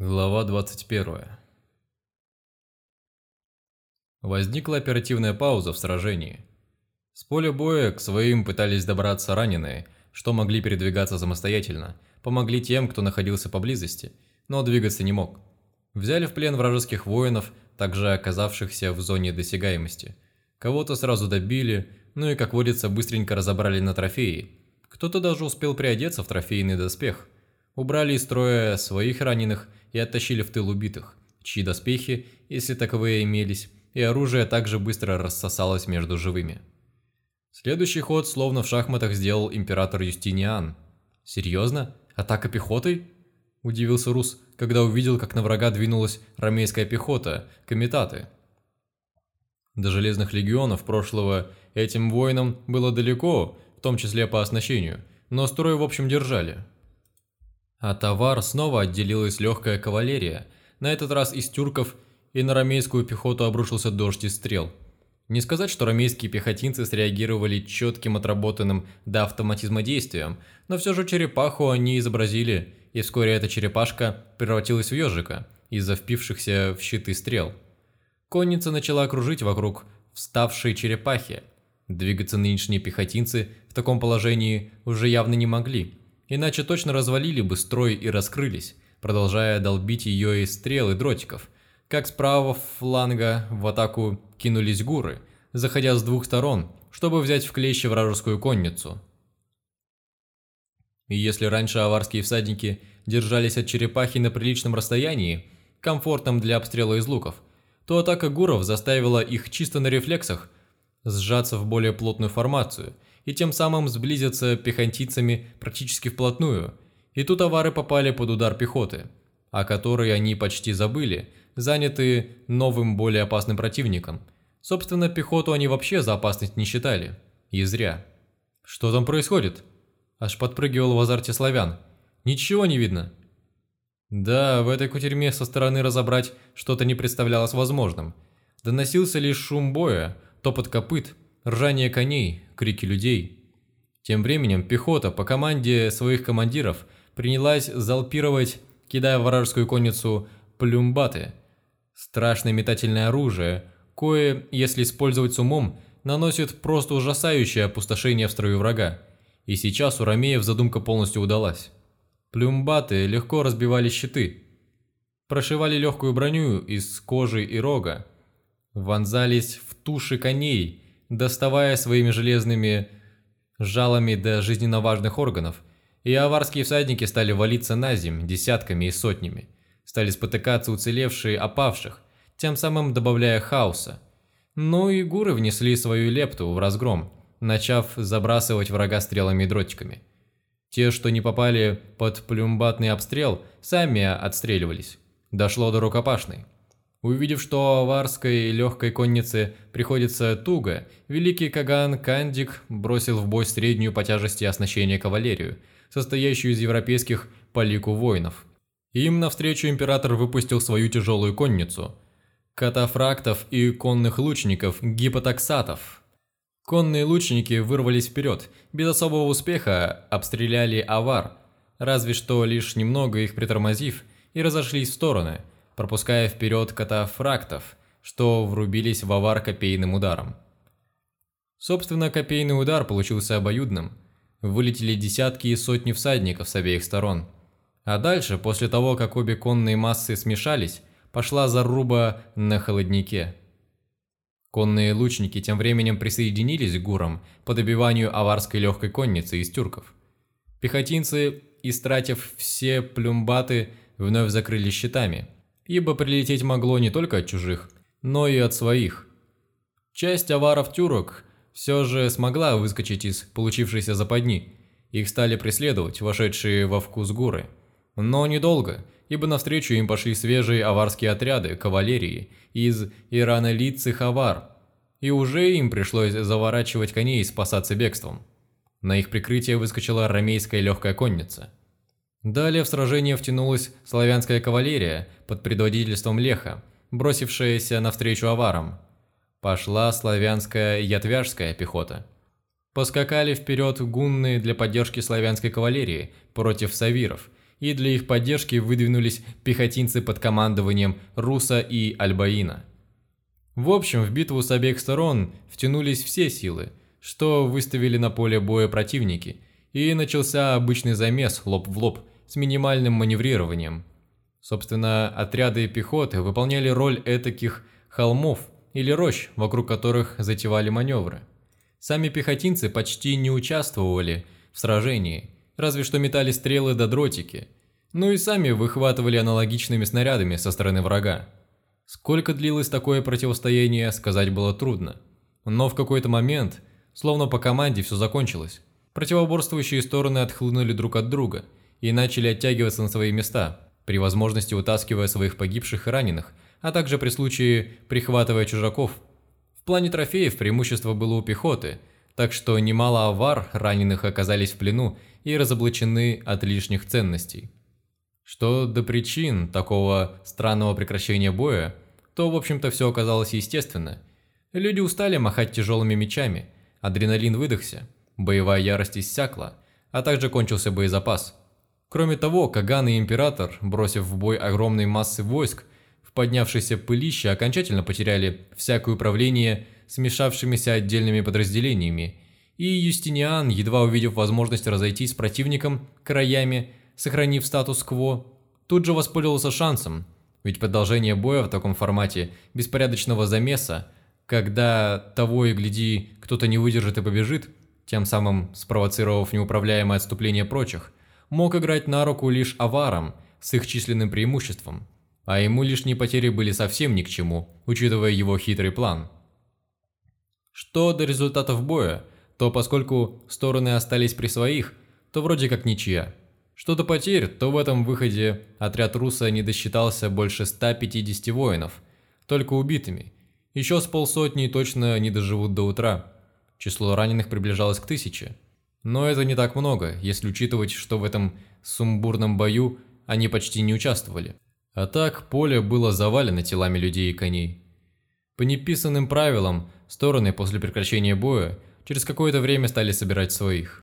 Глава 21. Возникла оперативная пауза в сражении. С поля боя к своим пытались добраться раненые, что могли передвигаться самостоятельно, помогли тем, кто находился поблизости, но двигаться не мог. Взяли в плен вражеских воинов, также оказавшихся в зоне досягаемости. Кого-то сразу добили, ну и, как водится, быстренько разобрали на трофеи. Кто-то даже успел приодеться в трофейный доспех. Убрали из строя своих раненых и оттащили в тыл убитых, чьи доспехи, если таковые имелись, и оружие также быстро рассосалось между живыми. Следующий ход словно в шахматах сделал император Юстиниан. «Серьезно? Атака пехотой?» – удивился Рус, когда увидел, как на врага двинулась ромейская пехота, комитаты. До Железных легионов прошлого этим воинам было далеко, в том числе по оснащению, но строй в общем держали. А товар снова отделилась легкая кавалерия, на этот раз из тюрков, и на ромейскую пехоту обрушился дождь из стрел. Не сказать, что ромейские пехотинцы среагировали четким отработанным до автоматизма действием, но все же черепаху они изобразили, и вскоре эта черепашка превратилась в ежика из-за впившихся в щиты стрел. Конница начала окружить вокруг вставшей черепахи. Двигаться нынешние пехотинцы в таком положении уже явно не могли – Иначе точно развалили бы строй и раскрылись, продолжая долбить ее из стрел и дротиков. Как с правого фланга в атаку кинулись гуры, заходя с двух сторон, чтобы взять в клещи вражескую конницу. И если раньше аварские всадники держались от черепахи на приличном расстоянии, комфортном для обстрела из луков, то атака гуров заставила их чисто на рефлексах сжаться в более плотную формацию и тем самым сблизиться пехотинцами практически вплотную. И тут авары попали под удар пехоты, о которой они почти забыли, заняты новым более опасным противником. Собственно, пехоту они вообще за опасность не считали. И зря. «Что там происходит?» Аж подпрыгивал в азарте славян. «Ничего не видно». Да, в этой кутерьме со стороны разобрать что-то не представлялось возможным. Доносился лишь шум боя, топот копыт, ржание коней, крики людей. Тем временем пехота по команде своих командиров принялась залпировать, кидая вражескую конницу плюмбаты. Страшное метательное оружие, кое, если использовать с умом, наносит просто ужасающее опустошение в строю врага. И сейчас у ромеев задумка полностью удалась. Плюмбаты легко разбивали щиты, прошивали легкую броню из кожи и рога, вонзались в туши коней, доставая своими железными жалами до жизненно важных органов, и аварские всадники стали валиться на земь десятками и сотнями, стали спотыкаться уцелевшие опавших, тем самым добавляя хаоса. Но и гуры внесли свою лепту в разгром, начав забрасывать врага стрелами и дротиками. Те, что не попали под плюмбатный обстрел, сами отстреливались. Дошло до рукопашной. Увидев, что аварской легкой коннице приходится туго, великий Каган Кандик бросил в бой среднюю по тяжести оснащения кавалерию, состоящую из европейских по лику воинов. Им навстречу император выпустил свою тяжелую конницу – катафрактов и конных лучников, гипотаксатов. Конные лучники вырвались вперед, без особого успеха обстреляли авар, разве что лишь немного их притормозив, и разошлись в стороны – пропуская вперед катафрактов, что врубились в авар копейным ударом. Собственно, копейный удар получился обоюдным. Вылетели десятки и сотни всадников с обеих сторон. А дальше, после того, как обе конные массы смешались, пошла заруба на холоднике. Конные лучники тем временем присоединились к гурам по добиванию аварской легкой конницы из тюрков. Пехотинцы, истратив все плюмбаты, вновь закрыли щитами – ибо прилететь могло не только от чужих, но и от своих. Часть аваров-тюрок все же смогла выскочить из получившейся западни. Их стали преследовать вошедшие во вкус горы. Но недолго, ибо навстречу им пошли свежие аварские отряды кавалерии из иранолицых авар, и уже им пришлось заворачивать коней и спасаться бегством. На их прикрытие выскочила рамейская легкая конница – Далее в сражение втянулась славянская кавалерия под предводительством Леха, бросившаяся навстречу аварам. Пошла славянская ятвяжская пехота. Поскакали вперед гунны для поддержки славянской кавалерии против савиров, и для их поддержки выдвинулись пехотинцы под командованием Руса и Альбаина. В общем, в битву с обеих сторон втянулись все силы, что выставили на поле боя противники, и начался обычный замес лоб в лоб с минимальным маневрированием. Собственно, отряды пехоты выполняли роль этаких холмов или рощ, вокруг которых затевали маневры. Сами пехотинцы почти не участвовали в сражении, разве что метали стрелы до дротики, ну и сами выхватывали аналогичными снарядами со стороны врага. Сколько длилось такое противостояние, сказать было трудно. Но в какой-то момент, словно по команде, все закончилось. Противоборствующие стороны отхлынули друг от друга и начали оттягиваться на свои места, при возможности утаскивая своих погибших и раненых, а также при случае прихватывая чужаков. В плане трофеев преимущество было у пехоты, так что немало авар раненых оказались в плену и разоблачены от лишних ценностей. Что до причин такого странного прекращения боя, то, в общем-то, все оказалось естественно. Люди устали махать тяжелыми мечами, адреналин выдохся, боевая ярость иссякла, а также кончился боезапас. Кроме того, Каган и Император, бросив в бой огромные массы войск, в поднявшейся пылище окончательно потеряли всякое управление смешавшимися отдельными подразделениями, и Юстиниан, едва увидев возможность разойтись с противником краями, сохранив статус-кво, тут же воспользовался шансом, ведь продолжение боя в таком формате беспорядочного замеса, когда того и гляди кто-то не выдержит и побежит, тем самым спровоцировав неуправляемое отступление прочих, мог играть на руку лишь аварам с их численным преимуществом, а ему лишние потери были совсем ни к чему, учитывая его хитрый план. Что до результатов боя, то поскольку стороны остались при своих, то вроде как ничья. Что до потерь, то в этом выходе отряд Руса не досчитался больше 150 воинов, только убитыми. Еще с полсотни точно не доживут до утра. Число раненых приближалось к тысяче. Но это не так много, если учитывать, что в этом сумбурном бою они почти не участвовали. А так, поле было завалено телами людей и коней. По неписанным правилам, стороны после прекращения боя через какое-то время стали собирать своих.